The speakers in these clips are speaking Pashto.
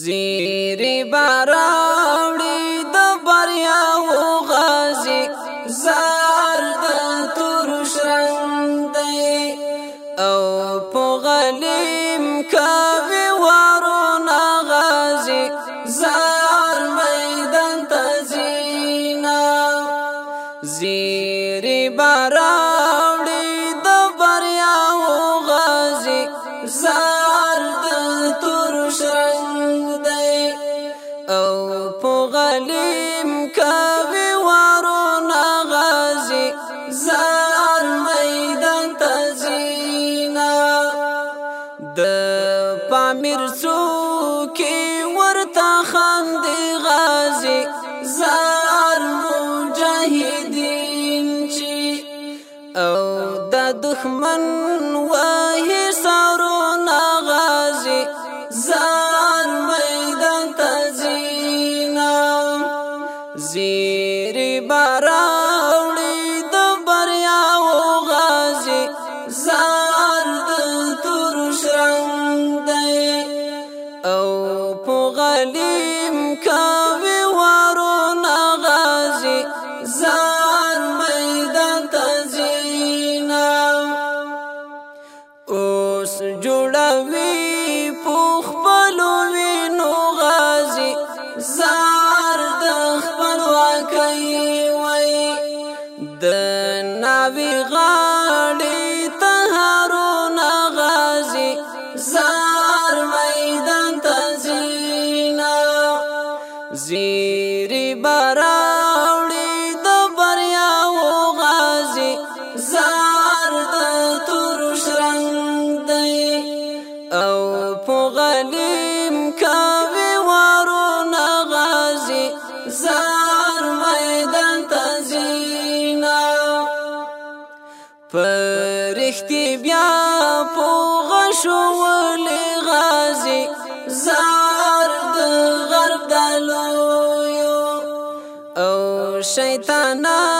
زیری باراوڑی د بریا او غازی زار دل ترش رنگ دی او په غلیم کاوی وارو نا غازی زار میدان تزینا زیری باراوڑی او په غلیم کوي وارو نغازي زار میدان تزینا د پامیر سو کې ورته خاندي غازي زار مجاهدین چې او د دښمن وای barat. زار میدان تزینا پرختی بیا په غشو ولې غازي زار د غرب دلو او شیطانان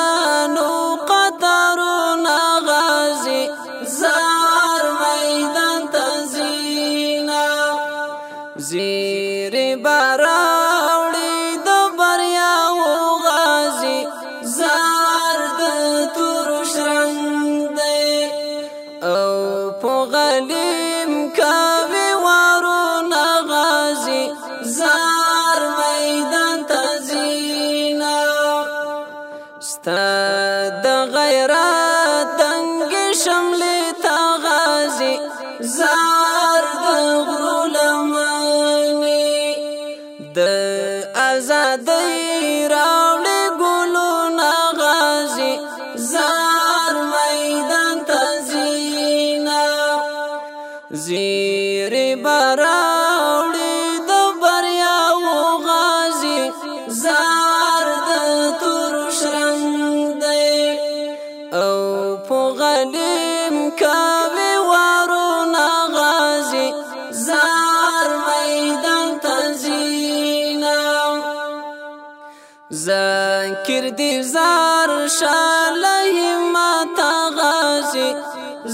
کردی زار شاله ما تا غازی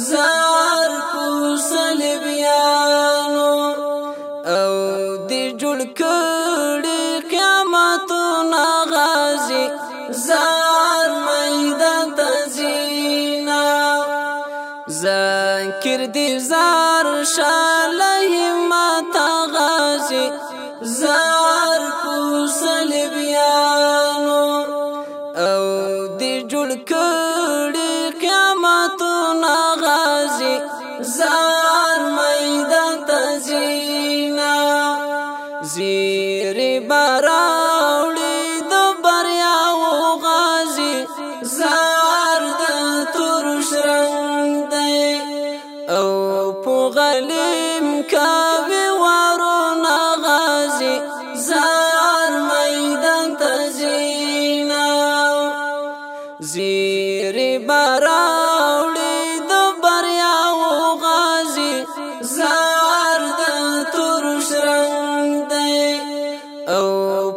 زار کو سلبیانو او دی جوړ کړي قیامت نا غازی زار میدان تزینا ذکر دی زار شاله ما تا غازی جوړ کړي قیامتونه غازي زار میدان تزینا زیر براوړي د بریا او غازي زار د ترش رنگ دی او په غلیم کار تیری براوړي د بریا او غازي زار د تور شرنګ دی او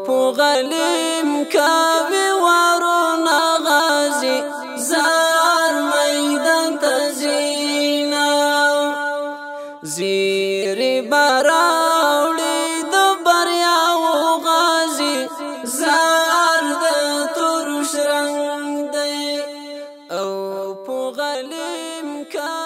په غلیم کاوي وارو نا غازي زار میدان تزینا زیر براوړي وغليم كان